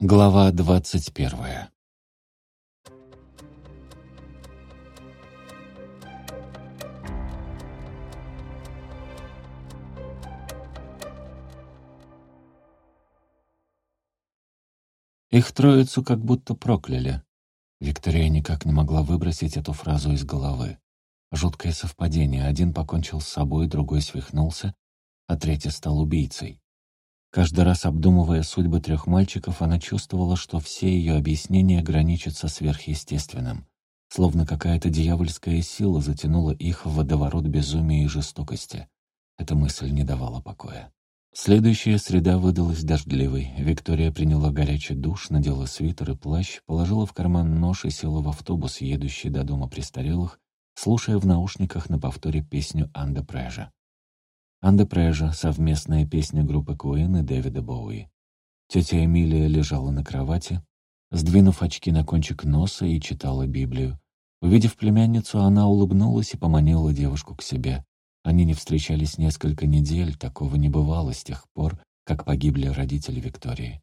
Глава двадцать первая Их троицу как будто прокляли. Виктория никак не могла выбросить эту фразу из головы. Жуткое совпадение. Один покончил с собой, другой свихнулся, а третий стал убийцей. Каждый раз обдумывая судьбы трех мальчиков, она чувствовала, что все ее объяснения граничат сверхъестественным. Словно какая-то дьявольская сила затянула их в водоворот безумия и жестокости. Эта мысль не давала покоя. Следующая среда выдалась дождливой. Виктория приняла горячий душ, надела свитер и плащ, положила в карман нож и села в автобус, едущий до дома престарелых, слушая в наушниках на повторе песню Анда Прежа. Анда Прежа — совместная песня группы Куин и Дэвида Боуи. Тетя Эмилия лежала на кровати, сдвинув очки на кончик носа и читала Библию. Увидев племянницу, она улыбнулась и поманила девушку к себе. Они не встречались несколько недель, такого не бывало с тех пор, как погибли родители Виктории.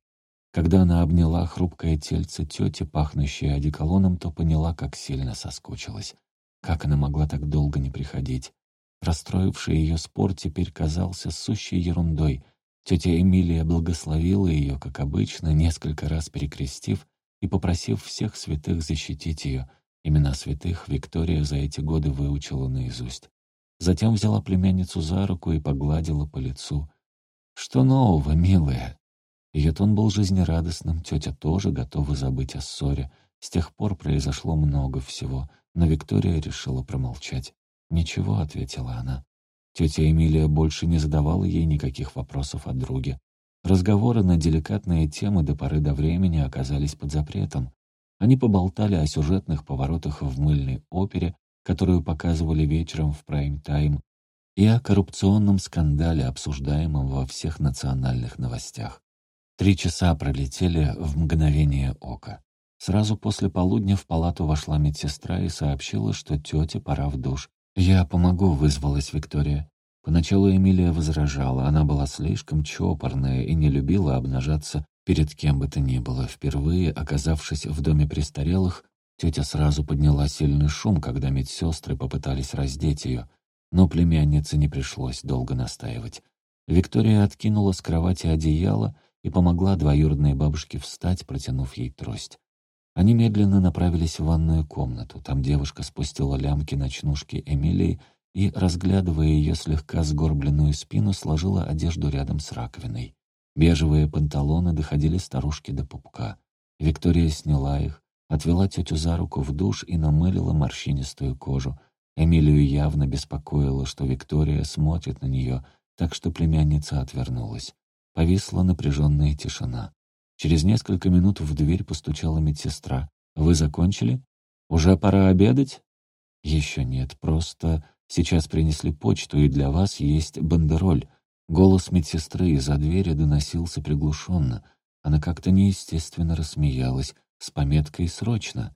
Когда она обняла хрупкое тельце тети, пахнущее одеколоном, то поняла, как сильно соскучилась. Как она могла так долго не приходить? Расстроивший ее спор теперь казался сущей ерундой. Тетя Эмилия благословила ее, как обычно, несколько раз перекрестив и попросив всех святых защитить ее. Имена святых Виктория за эти годы выучила наизусть. Затем взяла племянницу за руку и погладила по лицу. «Что нового, милая?» Ее тон был жизнерадостным, тетя тоже готова забыть о ссоре. С тех пор произошло много всего, но Виктория решила промолчать. «Ничего», — ответила она. Тетя Эмилия больше не задавала ей никаких вопросов о друге. Разговоры на деликатные темы до поры до времени оказались под запретом. Они поболтали о сюжетных поворотах в мыльной опере, которую показывали вечером в прайм-тайм, и о коррупционном скандале, обсуждаемом во всех национальных новостях. Три часа пролетели в мгновение ока. Сразу после полудня в палату вошла медсестра и сообщила, что тете пора в душ. «Я помогу», — вызвалась Виктория. Поначалу Эмилия возражала, она была слишком чопорная и не любила обнажаться перед кем бы то ни было. Впервые, оказавшись в доме престарелых, Тетя сразу подняла сильный шум, когда медсестры попытались раздеть ее, но племяннице не пришлось долго настаивать. Виктория откинула с кровати одеяло и помогла двоюродной бабушке встать, протянув ей трость. Они медленно направились в ванную комнату. Там девушка спустила лямки ночнушки Эмилии и, разглядывая ее слегка сгорбленную спину, сложила одежду рядом с раковиной. Бежевые панталоны доходили старушке до пупка. Виктория сняла их, Отвела тетю за руку в душ и намылила морщинистую кожу. Эмилию явно беспокоило, что Виктория смотрит на нее, так что племянница отвернулась. Повисла напряженная тишина. Через несколько минут в дверь постучала медсестра. «Вы закончили? Уже пора обедать?» «Еще нет, просто сейчас принесли почту, и для вас есть бандероль». Голос медсестры из-за двери доносился приглушенно. Она как-то неестественно рассмеялась с пометкой «Срочно».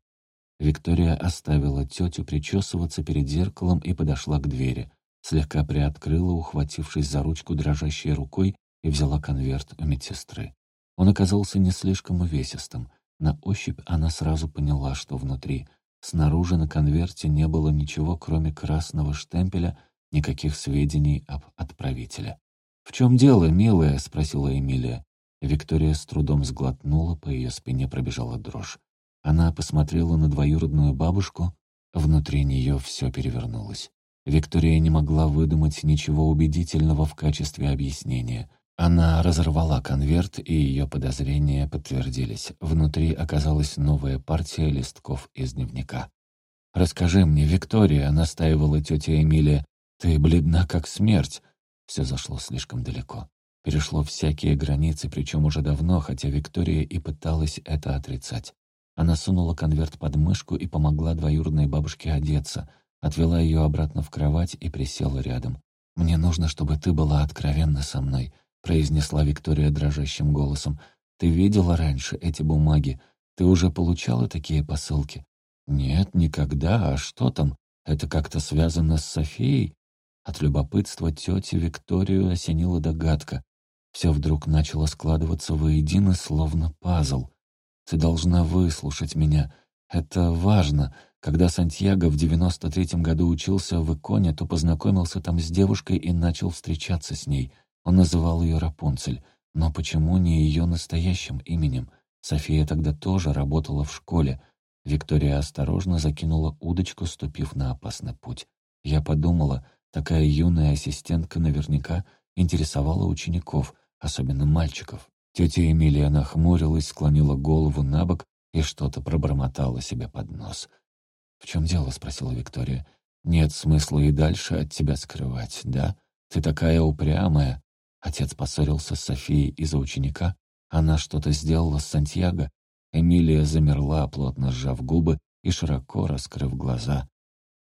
Виктория оставила тетю причесываться перед зеркалом и подошла к двери. Слегка приоткрыла, ухватившись за ручку дрожащей рукой, и взяла конверт у медсестры. Он оказался не слишком увесистым. На ощупь она сразу поняла, что внутри. Снаружи на конверте не было ничего, кроме красного штемпеля, никаких сведений об отправителе. «В чем дело, милая?» — спросила Эмилия. Виктория с трудом сглотнула, по ее спине пробежала дрожь. Она посмотрела на двоюродную бабушку, внутри нее все перевернулось. Виктория не могла выдумать ничего убедительного в качестве объяснения. Она разорвала конверт, и ее подозрения подтвердились. Внутри оказалась новая партия листков из дневника. «Расскажи мне, Виктория», — настаивала тетя Эмилия, — «ты бледна, как смерть». Все зашло слишком далеко перешло всякие границы, причем уже давно, хотя Виктория и пыталась это отрицать. Она сунула конверт под мышку и помогла двоюродной бабушке одеться, отвела ее обратно в кровать и присела рядом. «Мне нужно, чтобы ты была откровенна со мной», — произнесла Виктория дрожащим голосом. «Ты видела раньше эти бумаги? Ты уже получала такие посылки?» «Нет, никогда. А что там? Это как-то связано с Софией?» От любопытства тети Викторию осенила догадка. Все вдруг начало складываться воедино, словно пазл. «Ты должна выслушать меня. Это важно. Когда Сантьяго в девяносто третьем году учился в Иконе, то познакомился там с девушкой и начал встречаться с ней. Он называл ее Рапунцель. Но почему не ее настоящим именем? София тогда тоже работала в школе. Виктория осторожно закинула удочку, ступив на опасный путь. Я подумала, такая юная ассистентка наверняка интересовала учеников, особенно мальчиков. Тетя Эмилия нахмурилась, склонила голову на бок и что-то пробормотала себе под нос. «В чем дело?» — спросила Виктория. «Нет смысла и дальше от тебя скрывать, да? Ты такая упрямая». Отец поссорился с Софией из-за ученика. Она что-то сделала с Сантьяго. Эмилия замерла, плотно сжав губы и широко раскрыв глаза.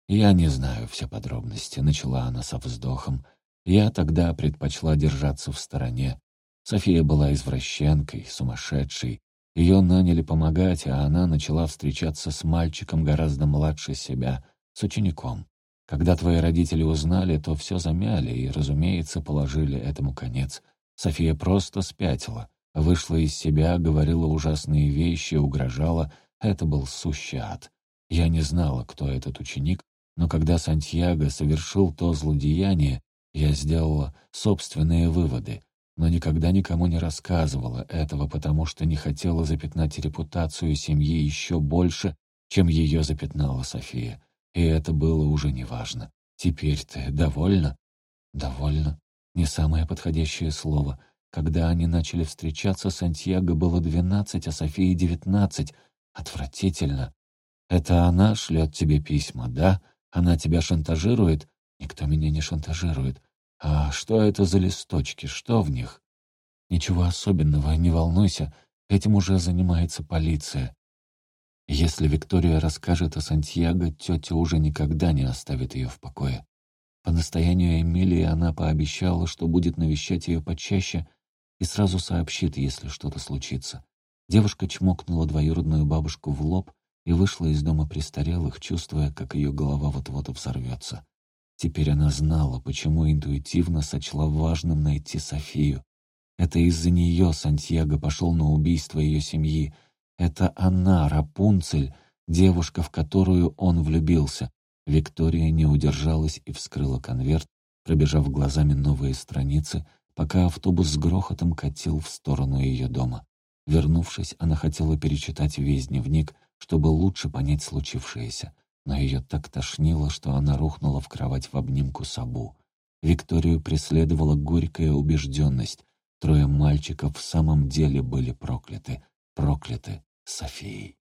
«Я не знаю все подробности», — начала она со вздохом. «Я тогда предпочла держаться в стороне. София была извращенкой, сумасшедшей. Ее наняли помогать, а она начала встречаться с мальчиком гораздо младше себя, с учеником. Когда твои родители узнали, то все замяли и, разумеется, положили этому конец. София просто спятила. Вышла из себя, говорила ужасные вещи, угрожала. Это был сущий ад. Я не знала, кто этот ученик, но когда Сантьяго совершил то злодеяние, я сделала собственные выводы, но никогда никому не рассказывала этого, потому что не хотела запятнать репутацию семьи еще больше, чем ее запятнала София. И это было уже неважно. Теперь ты довольна? Довольна. Не самое подходящее слово. Когда они начали встречаться, Сантьяго было двенадцать, а Софии девятнадцать. Отвратительно. Это она шлет тебе письма, да? Она тебя шантажирует? Никто меня не шантажирует. А что это за листочки? Что в них? Ничего особенного, не волнуйся. Этим уже занимается полиция. Если Виктория расскажет о Сантьяго, тетя уже никогда не оставит ее в покое. По настоянию Эмилии она пообещала, что будет навещать ее почаще и сразу сообщит, если что-то случится. Девушка чмокнула двоюродную бабушку в лоб и вышла из дома престарелых, чувствуя, как ее голова вот-вот взорвется. Теперь она знала, почему интуитивно сочла важным найти Софию. Это из-за нее Сантьяго пошел на убийство ее семьи. Это она, Рапунцель, девушка, в которую он влюбился. Виктория не удержалась и вскрыла конверт, пробежав глазами новые страницы, пока автобус с грохотом катил в сторону ее дома. Вернувшись, она хотела перечитать весь дневник, чтобы лучше понять случившееся, но ее так тошнило, что она рухнула в кровать в обнимку Сабу. Викторию преследовала горькая убежденность. Трое мальчиков в самом деле были прокляты, прокляты Софией.